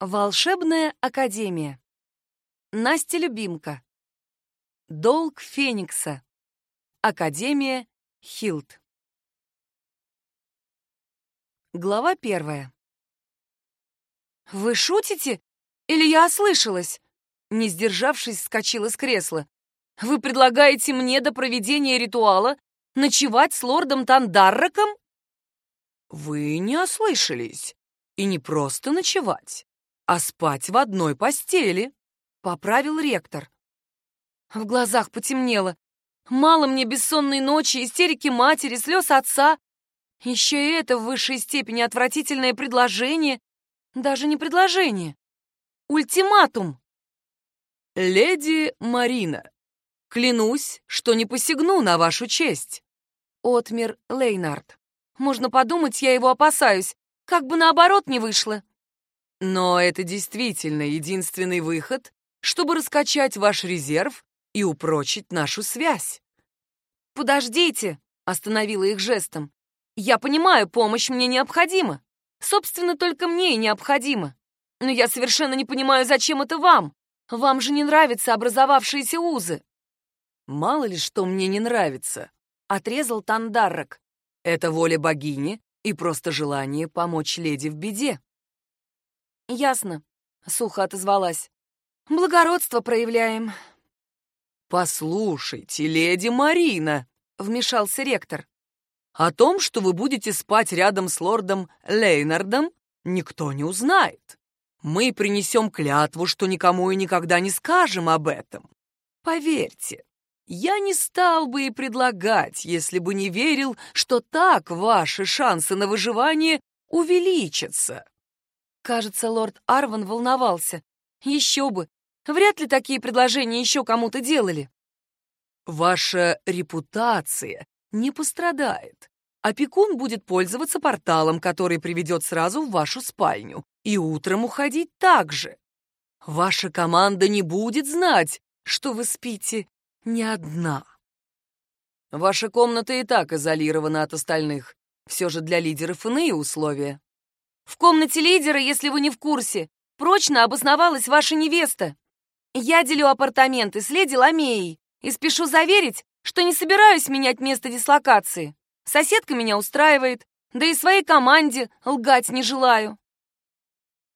Волшебная академия. Настя Любимка. Долг Феникса. Академия Хилд. Глава первая. «Вы шутите? Или я ослышалась?» Не сдержавшись, вскочила с кресла. «Вы предлагаете мне до проведения ритуала ночевать с лордом Тандарраком?» «Вы не ослышались. И не просто ночевать, а спать в одной постели», — поправил ректор. В глазах потемнело. Мало мне бессонной ночи, истерики матери, слез отца. Еще и это в высшей степени отвратительное предложение. Даже не предложение. Ультиматум. «Леди Марина, клянусь, что не посягну на вашу честь», — отмер Лейнард. «Можно подумать, я его опасаюсь. Как бы наоборот не вышло». «Но это действительно единственный выход, чтобы раскачать ваш резерв и упрочить нашу связь». «Подождите», — остановила их жестом. «Я понимаю, помощь мне необходима. Собственно, только мне и необходимо. Но я совершенно не понимаю, зачем это вам. Вам же не нравятся образовавшиеся узы». «Мало ли что мне не нравится», — отрезал Тандаррак. «Это воля богини и просто желание помочь леди в беде». «Ясно», — сухо отозвалась. «Благородство проявляем». «Послушайте, леди Марина», — вмешался ректор. «О том, что вы будете спать рядом с лордом Лейнардом, никто не узнает. Мы принесем клятву, что никому и никогда не скажем об этом. Поверьте, я не стал бы и предлагать, если бы не верил, что так ваши шансы на выживание увеличатся». Кажется, лорд Арван волновался. Еще бы, Вряд ли такие предложения еще кому-то делали. Ваша репутация не пострадает. Опекун будет пользоваться порталом, который приведет сразу в вашу спальню, и утром уходить так же. Ваша команда не будет знать, что вы спите не одна. Ваша комната и так изолирована от остальных. Все же для лидеров иные условия. В комнате лидера, если вы не в курсе, прочно обосновалась ваша невеста. Я делю апартаменты с леди Ламеей и спешу заверить, что не собираюсь менять место дислокации. Соседка меня устраивает, да и своей команде лгать не желаю.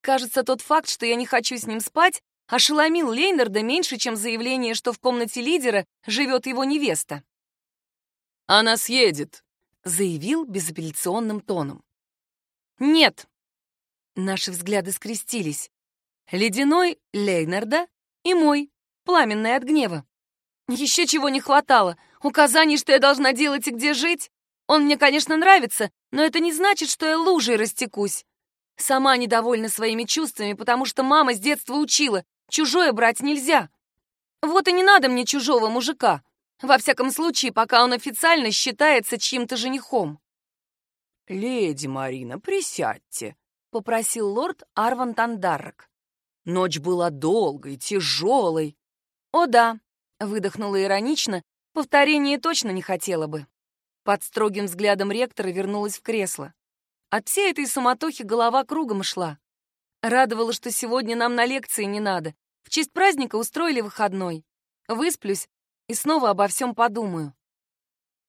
Кажется, тот факт, что я не хочу с ним спать, ошеломил Лейнарда меньше, чем заявление, что в комнате лидера живет его невеста. «Она съедет», — заявил безапелляционным тоном. «Нет». Наши взгляды скрестились. Ледяной Лейнарда и мой, пламенный от гнева. Еще чего не хватало, указаний, что я должна делать и где жить. Он мне, конечно, нравится, но это не значит, что я лужей растекусь. Сама недовольна своими чувствами, потому что мама с детства учила, чужое брать нельзя. Вот и не надо мне чужого мужика. Во всяком случае, пока он официально считается чьим-то женихом. «Леди Марина, присядьте», — попросил лорд Арван Тандаррак. Ночь была долгой, тяжелой. «О да», — выдохнула иронично, повторение точно не хотела бы. Под строгим взглядом ректора вернулась в кресло. От всей этой суматохи голова кругом шла. Радовало, что сегодня нам на лекции не надо. В честь праздника устроили выходной. Высплюсь и снова обо всем подумаю.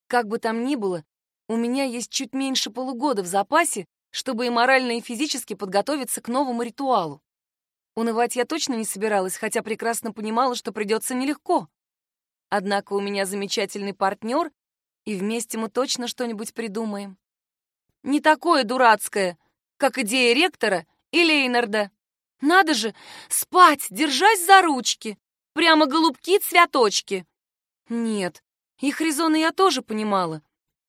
Как бы там ни было, у меня есть чуть меньше полугода в запасе, чтобы и морально, и физически подготовиться к новому ритуалу. Унывать я точно не собиралась, хотя прекрасно понимала, что придется нелегко. Однако у меня замечательный партнер, и вместе мы точно что-нибудь придумаем. Не такое дурацкое, как идея ректора и Лейнарда. Надо же, спать, держась за ручки. Прямо голубки-цветочки. Нет, их резоны я тоже понимала.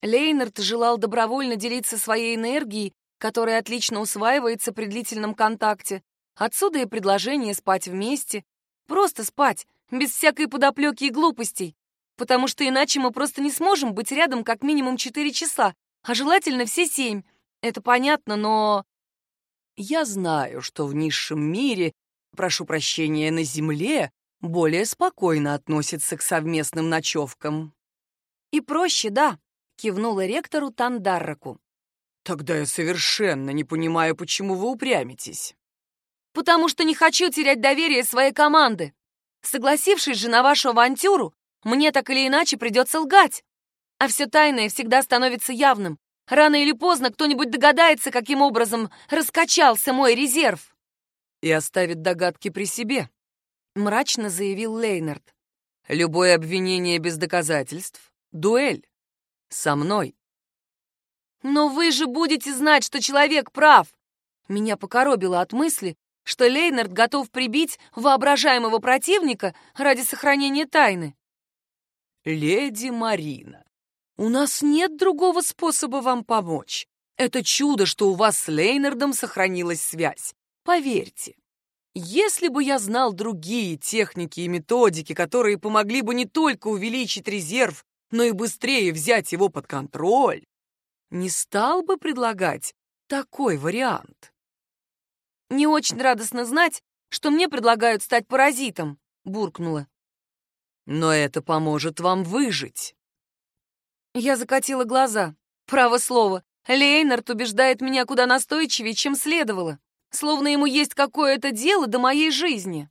Лейнард желал добровольно делиться своей энергией, которая отлично усваивается при длительном контакте, Отсюда и предложение спать вместе. Просто спать, без всякой подоплеки и глупостей. Потому что иначе мы просто не сможем быть рядом как минимум четыре часа, а желательно все семь. Это понятно, но... Я знаю, что в низшем мире, прошу прощения, на Земле, более спокойно относятся к совместным ночевкам. И проще, да, кивнула ректору Тандарраку. Тогда я совершенно не понимаю, почему вы упрямитесь. потому что не хочу терять доверие своей команды. Согласившись же на вашу авантюру, мне так или иначе придется лгать. А все тайное всегда становится явным. Рано или поздно кто-нибудь догадается, каким образом раскачался мой резерв. И оставит догадки при себе, мрачно заявил Лейнард. Любое обвинение без доказательств — дуэль. Со мной. Но вы же будете знать, что человек прав. Меня покоробило от мысли, что Лейнард готов прибить воображаемого противника ради сохранения тайны. «Леди Марина, у нас нет другого способа вам помочь. Это чудо, что у вас с Лейнардом сохранилась связь. Поверьте, если бы я знал другие техники и методики, которые помогли бы не только увеличить резерв, но и быстрее взять его под контроль, не стал бы предлагать такой вариант. Не очень радостно знать, что мне предлагают стать паразитом, буркнула. Но это поможет вам выжить. Я закатила глаза. Право слово, Лейнард убеждает меня куда настойчивее, чем следовало. Словно ему есть какое-то дело до моей жизни.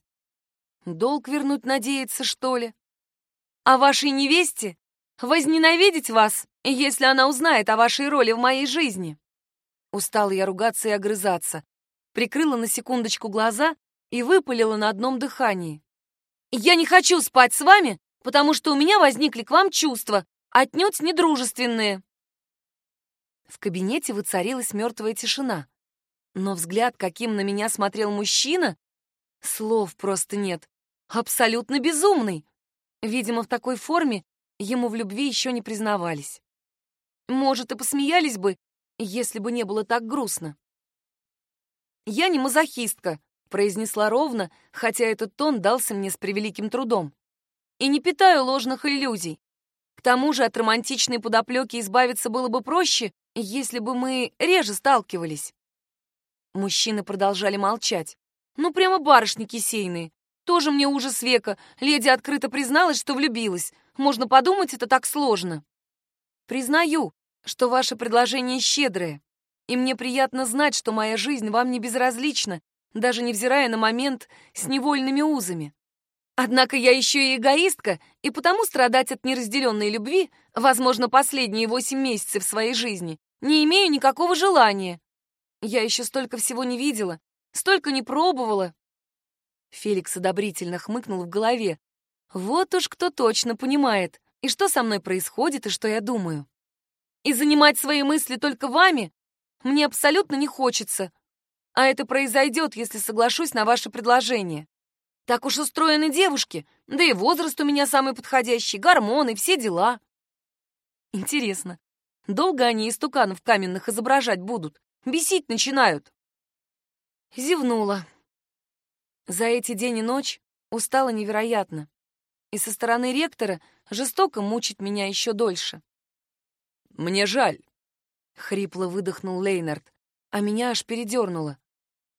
Долг вернуть надеется, что ли? А вашей невесте возненавидеть вас, если она узнает о вашей роли в моей жизни. Устала я ругаться и огрызаться. Прикрыла на секундочку глаза и выпалила на одном дыхании. Я не хочу спать с вами, потому что у меня возникли к вам чувства, отнюдь недружественные. В кабинете воцарилась мертвая тишина. Но взгляд, каким на меня смотрел мужчина, слов просто нет. Абсолютно безумный. Видимо, в такой форме ему в любви еще не признавались. Может, и посмеялись бы, если бы не было так грустно. «Я не мазохистка», — произнесла ровно, хотя этот тон дался мне с превеликим трудом. «И не питаю ложных иллюзий. К тому же от романтичной подоплеки избавиться было бы проще, если бы мы реже сталкивались». Мужчины продолжали молчать. Ну, прямо барышни кисейные. Тоже мне ужас века. Леди открыто призналась, что влюбилась. Можно подумать, это так сложно. Признаю, что ваше предложение щедрое, и мне приятно знать, что моя жизнь вам не безразлична, даже невзирая на момент с невольными узами. Однако я еще и эгоистка, и потому страдать от неразделенной любви, возможно, последние восемь месяцев своей жизни, не имею никакого желания. Я еще столько всего не видела, столько не пробовала. Феликс одобрительно хмыкнул в голове. Вот уж кто точно понимает, и что со мной происходит, и что я думаю. И занимать свои мысли только вами мне абсолютно не хочется. А это произойдет, если соглашусь на ваше предложение. Так уж устроены девушки, да и возраст у меня самый подходящий, гормоны, все дела. Интересно, долго они истуканов каменных изображать будут? Бесить начинают. Зевнула. За эти день и ночь устала невероятно. И со стороны ректора жестоко мучить меня еще дольше. «Мне жаль», — хрипло выдохнул Лейнард, а меня аж передернуло.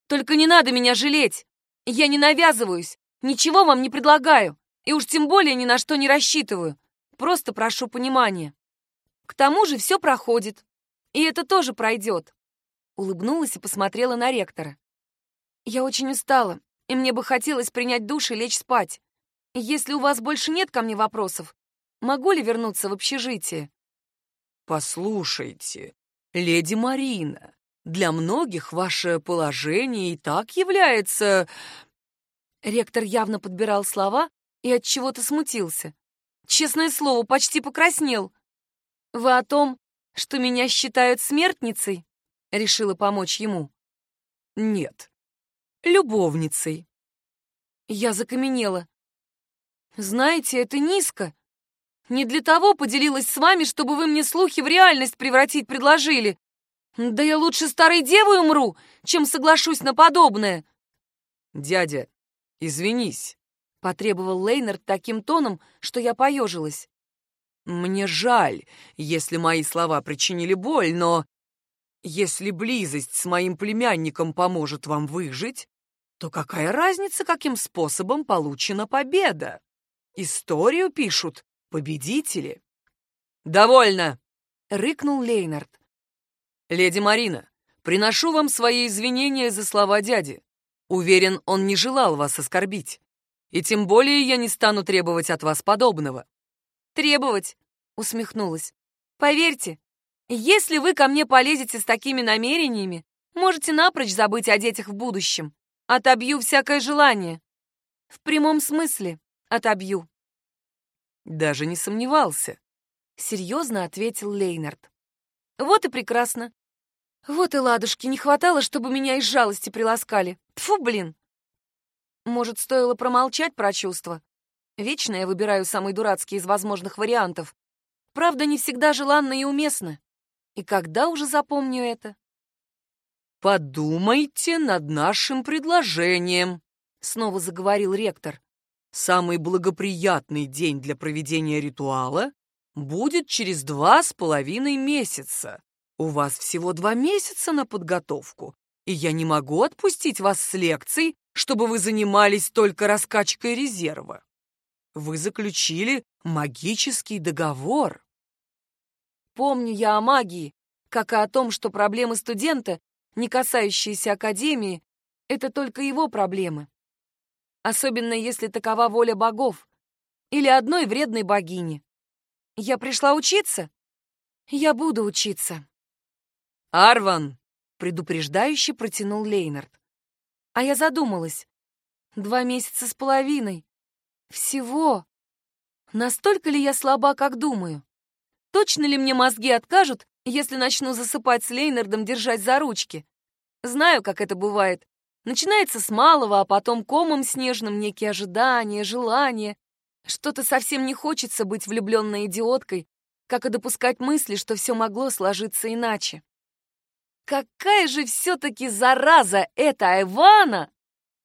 «Только не надо меня жалеть! Я не навязываюсь, ничего вам не предлагаю, и уж тем более ни на что не рассчитываю. Просто прошу понимания. К тому же все проходит, и это тоже пройдет улыбнулась и посмотрела на ректора. «Я очень устала, и мне бы хотелось принять душ и лечь спать. Если у вас больше нет ко мне вопросов, могу ли вернуться в общежитие?» «Послушайте, леди Марина, для многих ваше положение и так является...» Ректор явно подбирал слова и от чего-то смутился. Честное слово, почти покраснел. «Вы о том, что меня считают смертницей?» Решила помочь ему. Нет. Любовницей. Я закаменела. Знаете, это низко. Не для того поделилась с вами, чтобы вы мне слухи в реальность превратить предложили. Да я лучше старой девой умру, чем соглашусь на подобное. Дядя, извинись, потребовал Лейнард таким тоном, что я поежилась. Мне жаль, если мои слова причинили боль, но если близость с моим племянником поможет вам выжить, то какая разница, каким способом получена победа? Историю пишут победители. «Довольно!» — рыкнул Лейнард. «Леди Марина, приношу вам свои извинения за слова дяди. Уверен, он не желал вас оскорбить. И тем более я не стану требовать от вас подобного». «Требовать?» — усмехнулась. «Поверьте, если вы ко мне полезете с такими намерениями, можете напрочь забыть о детях в будущем. Отобью всякое желание. В прямом смысле отобью». «Даже не сомневался», — серьезно ответил Лейнард. «Вот и прекрасно. Вот и ладушки, не хватало, чтобы меня из жалости приласкали. Тфу, блин. Может, стоило промолчать про чувства? Вечно я выбираю самый дурацкий из возможных вариантов. Правда, не всегда желанно и уместно. И когда уже запомню это? «Подумайте над нашим предложением», — снова заговорил ректор. «Самый благоприятный день для проведения ритуала будет через два с половиной месяца. У вас всего два месяца на подготовку, и я не могу отпустить вас с лекций, чтобы вы занимались только раскачкой резерва. Вы заключили магический договор. Помню я о магии, как и о том, что проблемы студента, не касающиеся академии, это только его проблемы. Особенно если такова воля богов или одной вредной богини. Я пришла учиться? Я буду учиться. «Арван!» — предупреждающе протянул Лейнард. А я задумалась. Два месяца с половиной. Всего. Настолько ли я слаба, как думаю? Точно ли мне мозги откажут, если начну засыпать с Лейнардом, держать за ручки? Знаю, как это бывает. Начинается с малого, а потом комом снежным некие ожидания, желания. Что-то совсем не хочется быть влюбленной идиоткой, как и допускать мысли, что все могло сложиться иначе. Какая же все-таки зараза эта Айвана!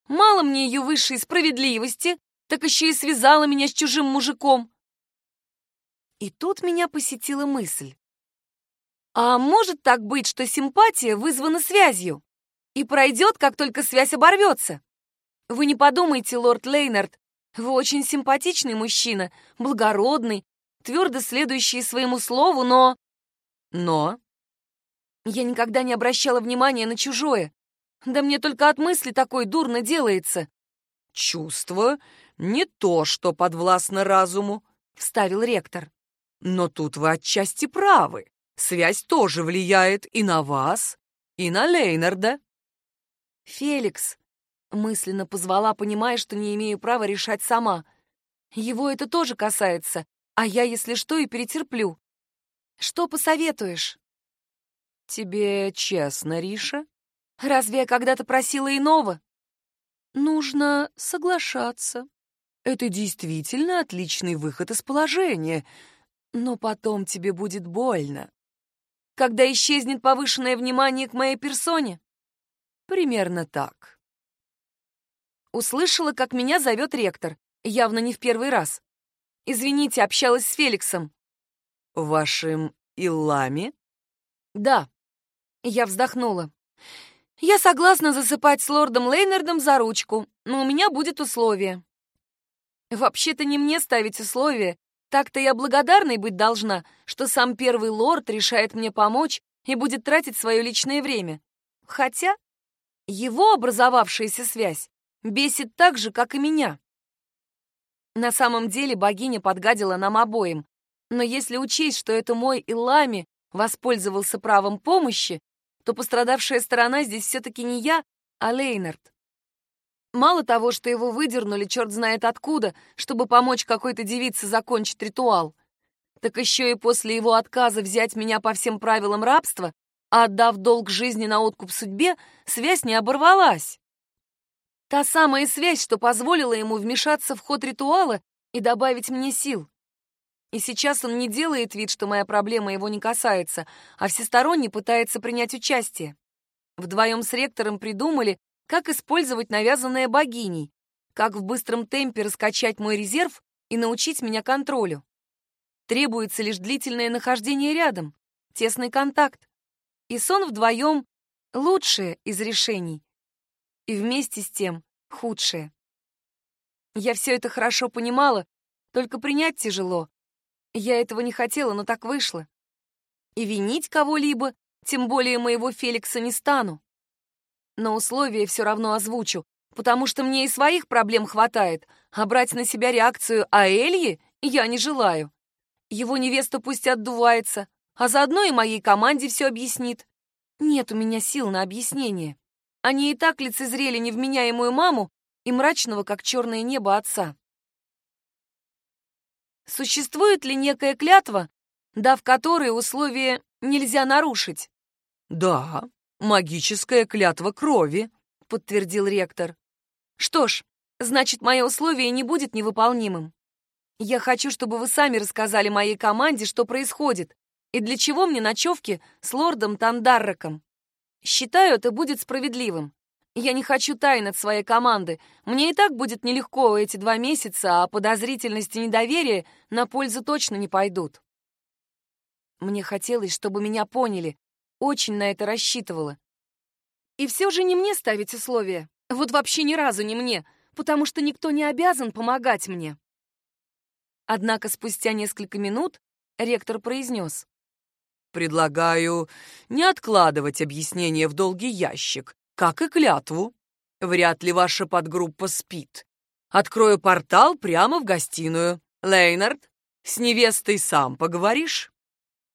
Мало мне ее высшей справедливости, так еще и связала меня с чужим мужиком. И тут меня посетила мысль. А может так быть, что симпатия вызвана связью и пройдет, как только связь оборвется? Вы не подумайте, лорд Лейнард, вы очень симпатичный мужчина, благородный, твердо следующий своему слову, но... Но? Я никогда не обращала внимания на чужое. Да мне только от мысли такой дурно делается. Чувство не то, что подвластно разуму, вставил ректор. Но тут вы отчасти правы. Связь тоже влияет и на вас, и на Лейнарда. Феликс, мысленно позвала, понимая, что не имею права решать сама. Его это тоже касается, а я, если что, и перетерплю. Что посоветуешь? «Тебе честно, Риша?» «Разве я когда-то просила иного?» «Нужно соглашаться. Это действительно отличный выход из положения, но потом тебе будет больно». «Когда исчезнет повышенное внимание к моей персоне?» «Примерно так». Услышала, как меня зовет ректор, явно не в первый раз. «Извините, общалась с Феликсом». «Вашим Иллами?» «Да», я вздохнула. Я согласна засыпать с лордом Лейнардом за ручку, но у меня будет условие. Вообще-то не мне ставить условия. Так-то я благодарной быть должна, что сам первый лорд решает мне помочь и будет тратить свое личное время. Хотя его образовавшаяся связь бесит так же, как и меня. На самом деле богиня подгадила нам обоим, но если учесть, что это мой Илами воспользовался правом помощи, то пострадавшая сторона здесь все-таки не я, а Лейнард. Мало того, что его выдернули черт знает откуда, чтобы помочь какой-то девице закончить ритуал, так еще и после его отказа взять меня по всем правилам рабства, а отдав долг жизни на откуп судьбе, связь не оборвалась. Та самая связь, что позволила ему вмешаться в ход ритуала и добавить мне сил. И сейчас он не делает вид, что моя проблема его не касается, а всесторонне пытается принять участие. Вдвоем с ректором придумали, как использовать навязанное богиней, как в быстром темпе раскачать мой резерв и научить меня контролю. Требуется лишь длительное нахождение рядом, тесный контакт. И сон вдвоем — лучшее из решений. И вместе с тем худшее. Я все это хорошо понимала, только принять тяжело, я этого не хотела, но так вышло. И винить кого-либо, тем более моего Феликса, не стану. Но условия все равно озвучу. потому что мне и своих проблем хватает, а брать на себя реакцию Аэльи я не желаю. Его невеста пусть отдувается, а заодно и моей команде все объяснит. Нет у меня сил на объяснение. Они и так лицезрели невменяемую маму и мрачного, как черное небо, отца. Существует ли некая клятва, дав которой условия нельзя нарушить? Да, магическая клятва крови, подтвердил ректор. Что ж, значит, мое условие не будет невыполнимым. Я хочу, чтобы вы сами рассказали моей команде, что происходит, и для чего мне ночевки с лордом Тандарраком. Считаю, это будет справедливым. Я не хочу тайн от своей команды. Мне и так будет нелегко эти два месяца, а подозрительность и недоверие на пользу точно не пойдут. Мне хотелось, чтобы меня поняли. Очень на это рассчитывала. И все же не мне ставить условия. Вот вообще ни разу не мне, потому что никто не обязан помогать мне. Однако спустя несколько минут ректор произнес. «Предлагаю не откладывать объяснение в долгий ящик как и клятву. Вряд ли ваша подгруппа спит. Открою портал прямо в гостиную. Лейнард, с невестой сам поговоришь?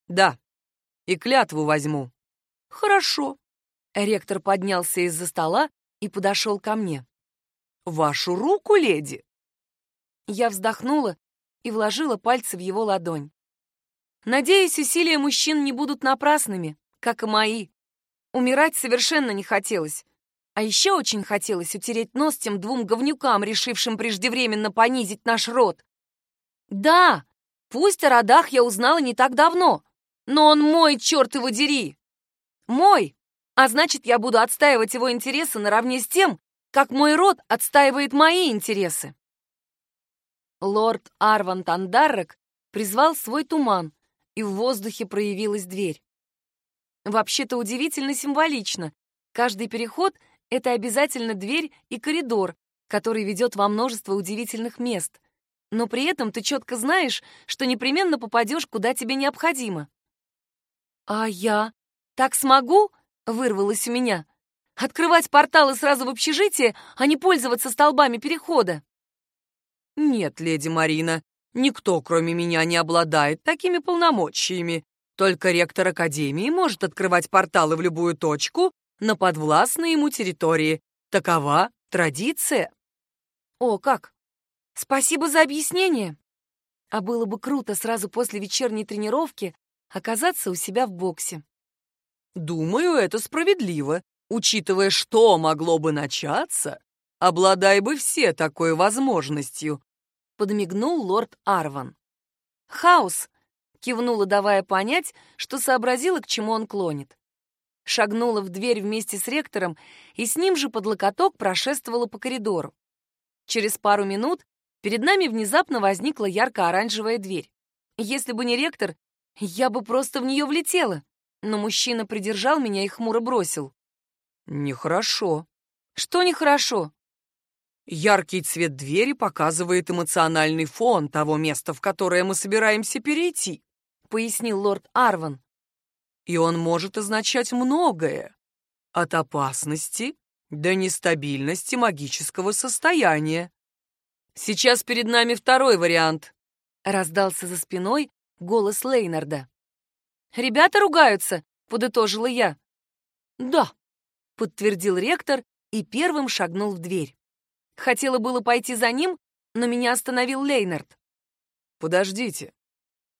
Да. И клятву возьму. Хорошо. Ректор поднялся из-за стола и подошел ко мне. Вашу руку, леди. Я вздохнула и вложила пальцы в его ладонь. Надеюсь, усилия мужчин не будут напрасными, как и мои. Умирать совершенно не хотелось. А еще очень хотелось утереть нос тем двум говнюкам, решившим преждевременно понизить наш род. Да, пусть о родах я узнала не так давно, но он мой, черт его дери! Мой! А значит, я буду отстаивать его интересы наравне с тем, как мой род отстаивает мои интересы. Лорд Арван Тандаррек призвал свой туман, и в воздухе проявилась дверь. Вообще-то удивительно символично. Каждый переход — это обязательно дверь и коридор, который ведет во множество удивительных мест. Но при этом ты четко знаешь, что непременно попадешь, куда тебе необходимо. «А я так смогу?» — вырвалось у меня. «Открывать порталы сразу в общежитие, а не пользоваться столбами перехода?» «Нет, леди Марина, никто, кроме меня, не обладает такими полномочиями», только ректор Академии может открывать порталы в любую точку на подвластной ему территории. Такова традиция. О, как! Спасибо за объяснение. А было бы круто сразу после вечерней тренировки оказаться у себя в боксе. Думаю, это справедливо, учитывая, что могло бы начаться. Обладай бы все такой возможностью, подмигнул лорд Арван. Хаос кивнула, давая понять, что сообразила, к чему он клонит. Шагнула в дверь вместе с ректором и с ним же под локоток прошествовала по коридору. Через пару минут перед нами внезапно возникла ярко-оранжевая дверь. Если бы не ректор, я бы просто в нее влетела. Но мужчина придержал меня и хмуро бросил. «Нехорошо». «Что нехорошо?» Яркий цвет двери показывает эмоциональный фон того места, в которое мы собираемся перейти пояснил лорд Арван. И он может означать многое. От опасности до нестабильности магического состояния. Сейчас перед нами второй вариант. Раздался за спиной голос Лейнарда. «Ребята ругаются», — подытожила я. «Да», — подтвердил ректор и первым шагнул в дверь. Хотела было пойти за ним, но меня остановил Лейнард. «Подождите.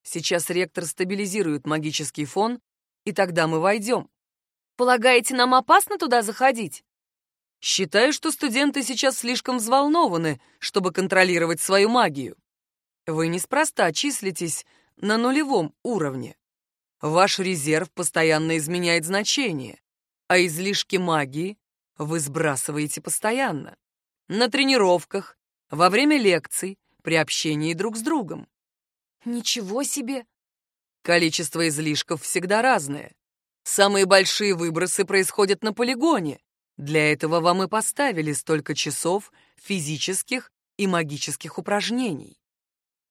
Сейчас ректор стабилизирует магический фон, и тогда мы войдем. Полагаете, нам опасно туда заходить? Считаю, что студенты сейчас слишком взволнованы, чтобы контролировать свою магию. Вы неспроста числитесь на нулевом уровне. Ваш резерв постоянно изменяет значение, а излишки магии вы сбрасываете постоянно. На тренировках, во время лекций, при общении друг с другом. Ничего себе! Количество излишков всегда разное. Самые большие выбросы происходят на полигоне. Для этого вам и поставили столько часов физических и магических упражнений.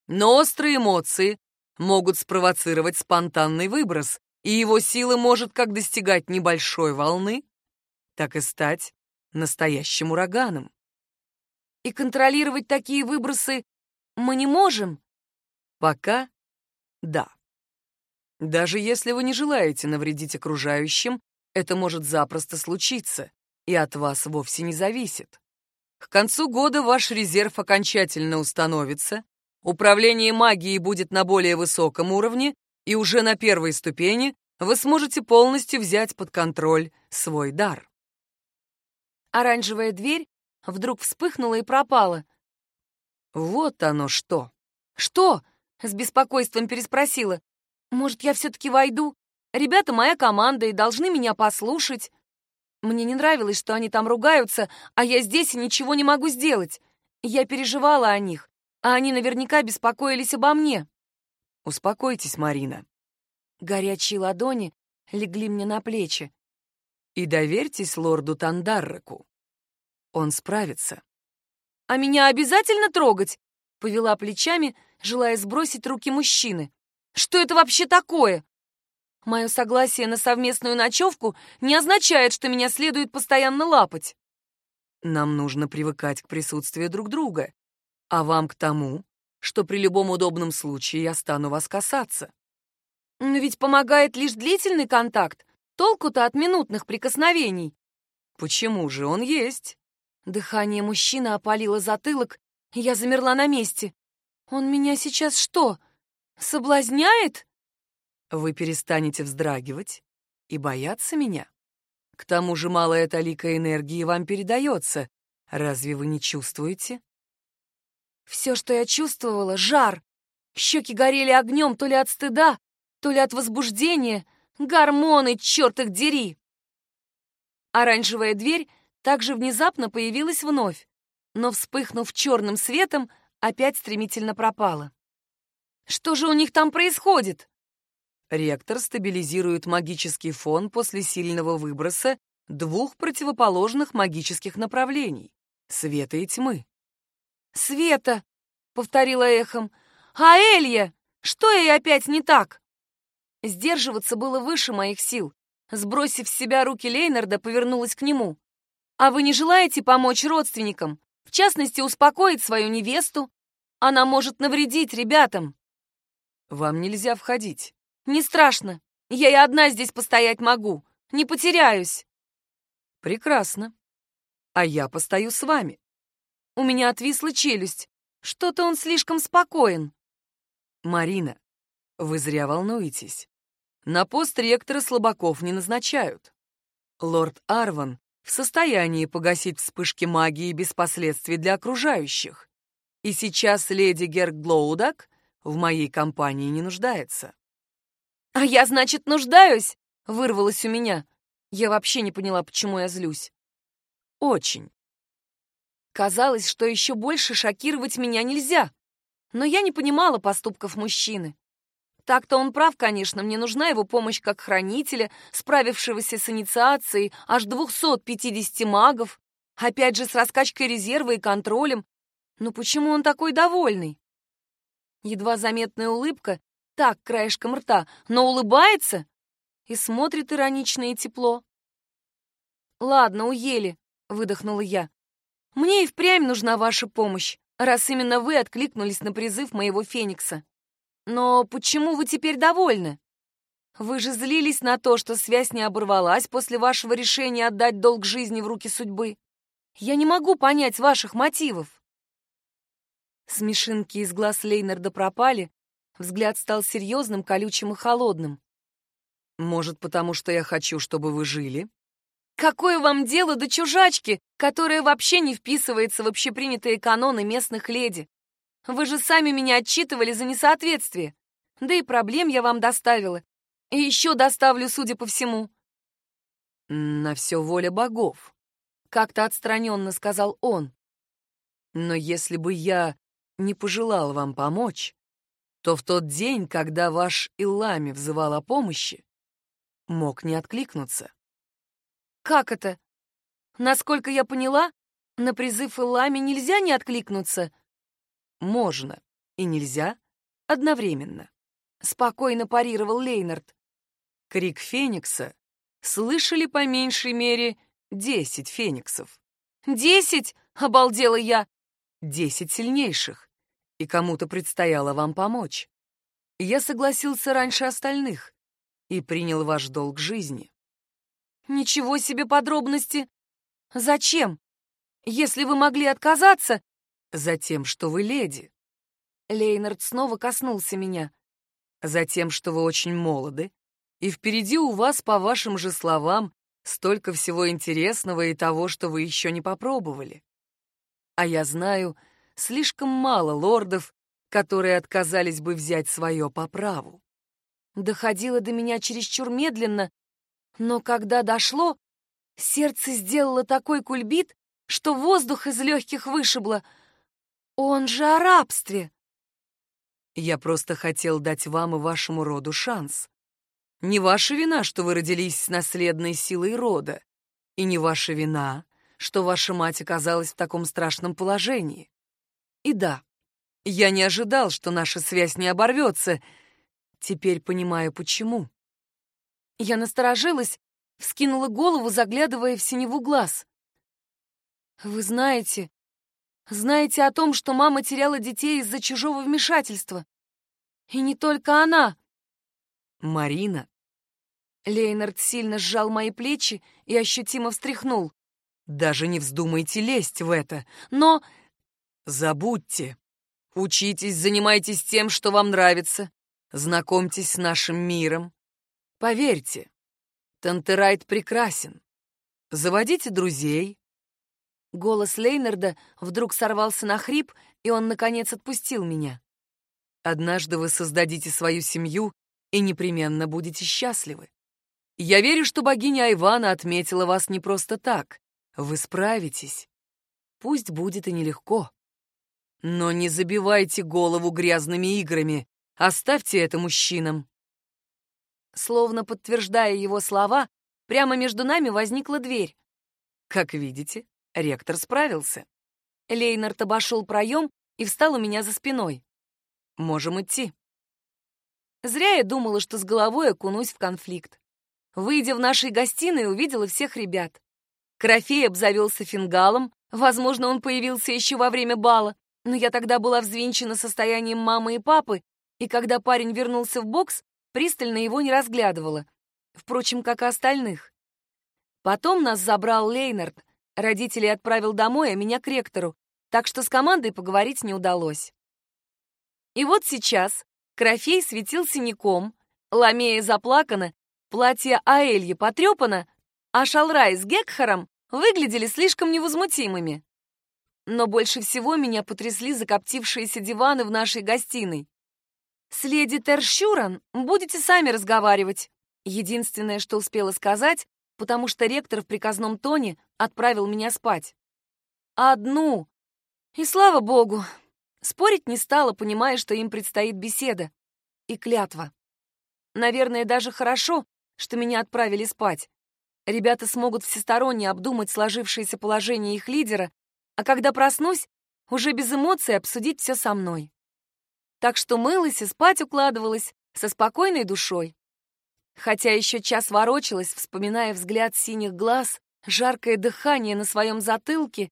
Но острые эмоции могут спровоцировать спонтанный выброс, и его сила может как достигать небольшой волны, так и стать настоящим ураганом. И контролировать такие выбросы мы не можем? Пока да. Даже если вы не желаете навредить окружающим, это может запросто случиться, и от вас вовсе не зависит. К концу года ваш резерв окончательно установится, управление магией будет на более высоком уровне, и уже на первой ступени вы сможете полностью взять под контроль свой дар. Оранжевая дверь вдруг вспыхнула и пропала. Вот оно что. Что? С беспокойством переспросила. Может, я все-таки войду? Ребята моя команда и должны меня послушать. Мне не нравилось, что они там ругаются, а я здесь и ничего не могу сделать. Я переживала о них, а они наверняка беспокоились обо мне. Успокойтесь, Марина. Горячие ладони легли мне на плечи. И доверьтесь лорду Тандарраку. Он справится. А меня обязательно трогать? Повела плечами, желая сбросить руки мужчины. Что это вообще такое? Мое согласие на совместную ночевку не означает, что меня следует постоянно лапать. Нам нужно привыкать к присутствию друг друга, а вам к тому, что при любом удобном случае я стану вас касаться. Но ведь помогает лишь длительный контакт. Толку-то от минутных прикосновений. Почему же он есть? Дыхание мужчины опалило затылок, и я замерла на месте. Он меня сейчас что, соблазняет? вы перестанете вздрагивать и бояться меня. К тому же малая талика энергии вам передается. Разве вы не чувствуете? Все, что я чувствовала, — жар. Щеки горели огнем то ли от стыда, то ли от возбуждения. Гормоны, черт их дери! Оранжевая дверь также внезапно появилась вновь, но, вспыхнув черным светом, опять стремительно пропала. Что же у них там происходит? Ректор стабилизирует магический фон после сильного выброса двух противоположных магических направлений — света и тьмы. «Света!» — повторила эхом. «А Элья? Что ей опять не так?» Сдерживаться было выше моих сил. Сбросив с себя руки Лейнарда, повернулась к нему. «А вы не желаете помочь родственникам? В частности, успокоить свою невесту? Она может навредить ребятам». «Вам нельзя входить», не страшно. Я и одна здесь постоять могу. Не потеряюсь. Прекрасно. А я постою с вами. У меня отвисла челюсть. Что-то он слишком спокоен. Марина, вы зря волнуетесь. На пост ректора слабаков не назначают. Лорд Арван в состоянии погасить вспышки магии без последствий для окружающих. И сейчас леди Герглоудак в моей компании не нуждается. «А я, значит, нуждаюсь?» — вырвалось у меня. Я вообще не поняла, почему я злюсь. «Очень». Казалось, что еще больше шокировать меня нельзя, но я не понимала поступков мужчины. Так-то он прав, конечно, мне нужна его помощь как хранителя, справившегося с инициацией аж 250 магов, опять же с раскачкой резерва и контролем. Но почему он такой довольный? Едва заметная улыбка так, краешком рта, но улыбается и смотрит иронично и тепло. «Ладно, уели», — выдохнула я. «Мне и впрямь нужна ваша помощь, раз именно вы откликнулись на призыв моего Феникса. Но почему вы теперь довольны? Вы же злились на то, что связь не оборвалась после вашего решения отдать долг жизни в руки судьбы. Я не могу понять ваших мотивов». Смешинки из глаз Лейнарда пропали, Взгляд стал серьезным, колючим и холодным. «Может, потому что я хочу, чтобы вы жили?» «Какое вам дело до чужачки, которая вообще не вписывается в общепринятые каноны местных леди? Вы же сами меня отчитывали за несоответствие. Да и проблем я вам доставила. И еще доставлю, судя по всему». «На все воля богов», — как-то отстраненно сказал он. «Но если бы я не пожелал вам помочь, то в тот день, когда ваш Илами взывал о помощи, мог не откликнуться. «Как это? Насколько я поняла, на призыв Илами нельзя не откликнуться?» «Можно и нельзя одновременно», — спокойно парировал Лейнард. Крик Феникса слышали по меньшей мере десять фениксов. Десять? Обалдела я. Десять сильнейших. И кому-то предстояло вам помочь. Я согласился раньше остальных и принял ваш долг жизни. Ничего себе подробности. Зачем? Если вы могли отказаться... Затем, что вы леди. Лейнард снова коснулся меня. Затем, что вы очень молоды, и впереди у вас, по вашим же словам, столько всего интересного и того, что вы еще не попробовали. А я знаю слишком мало лордов, которые отказались бы взять свое по праву. Доходило до меня чересчур медленно, но когда дошло, сердце сделало такой кульбит, что воздух из легких вышибло. Он же о рабстве. Я просто хотел дать вам и вашему роду шанс. Не ваша вина, что вы родились с наследной силой рода, и не ваша вина, что ваша мать оказалась в таком страшном положении. И да, я не ожидал, что наша связь не оборвется. Теперь понимаю, почему. Я насторожилась, вскинула голову, заглядывая в синеву глаз. «Вы знаете, знаете о том, что мама теряла детей из-за чужого вмешательства. И не только она». «Марина». Лейнард сильно сжал мои плечи и ощутимо встряхнул. «Даже не вздумайте лезть в это. Но...» «Забудьте. Учитесь, занимайтесь тем, что вам нравится. Знакомьтесь с нашим миром. Поверьте, Тантерайт прекрасен. Заводите друзей, Голос Лейнарда вдруг сорвался на хрип, и он, наконец, отпустил меня. «Однажды вы создадите свою семью и непременно будете счастливы. Я верю, что богиня Айвана отметила вас не просто так. Вы справитесь. Пусть будет и нелегко. Но не забивайте голову грязными играми. Оставьте это мужчинам». Словно подтверждая его слова, прямо между нами возникла дверь. «Как видите, Ректор справился. Лейнард обошел проем и встал у меня за спиной. Можем идти. Зря я думала, что с головой окунусь в конфликт. Выйдя в нашей гостиной, увидела всех ребят. Крофей обзавелся фингалом, возможно, он появился еще во время бала, но я тогда была взвинчена состоянием мамы и папы, и когда парень вернулся в бокс, пристально его не разглядывала. Впрочем, как и остальных. Потом нас забрал Лейнард, Родителей отправил домой, а меня к ректору, так что с командой поговорить не удалось. И вот сейчас Крофей светил синяком, Ламея заплакана, платье Аэльи потрепано, а Шалрай с Гекхаром выглядели слишком невозмутимыми. Но больше всего меня потрясли закоптившиеся диваны в нашей гостиной. «С леди Тершуран будете сами разговаривать». Единственное, что успела сказать, потому что ректор в приказном тоне отправил меня спать. Одну. И слава богу. Спорить не стала, понимая, что им предстоит беседа. И клятва. Наверное, даже хорошо, что меня отправили спать. Ребята смогут всесторонне обдумать сложившееся положение их лидера, а когда проснусь, уже без эмоций обсудить все со мной. Так что мылась и спать укладывалась со спокойной душой. Хотя еще час ворочалась, вспоминая взгляд синих глаз, жаркое дыхание на своем затылке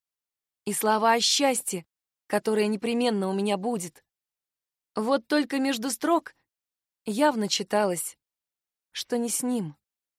и слова о счастье, которое непременно у меня будет. Вот только между строк явно читалось, что не с ним.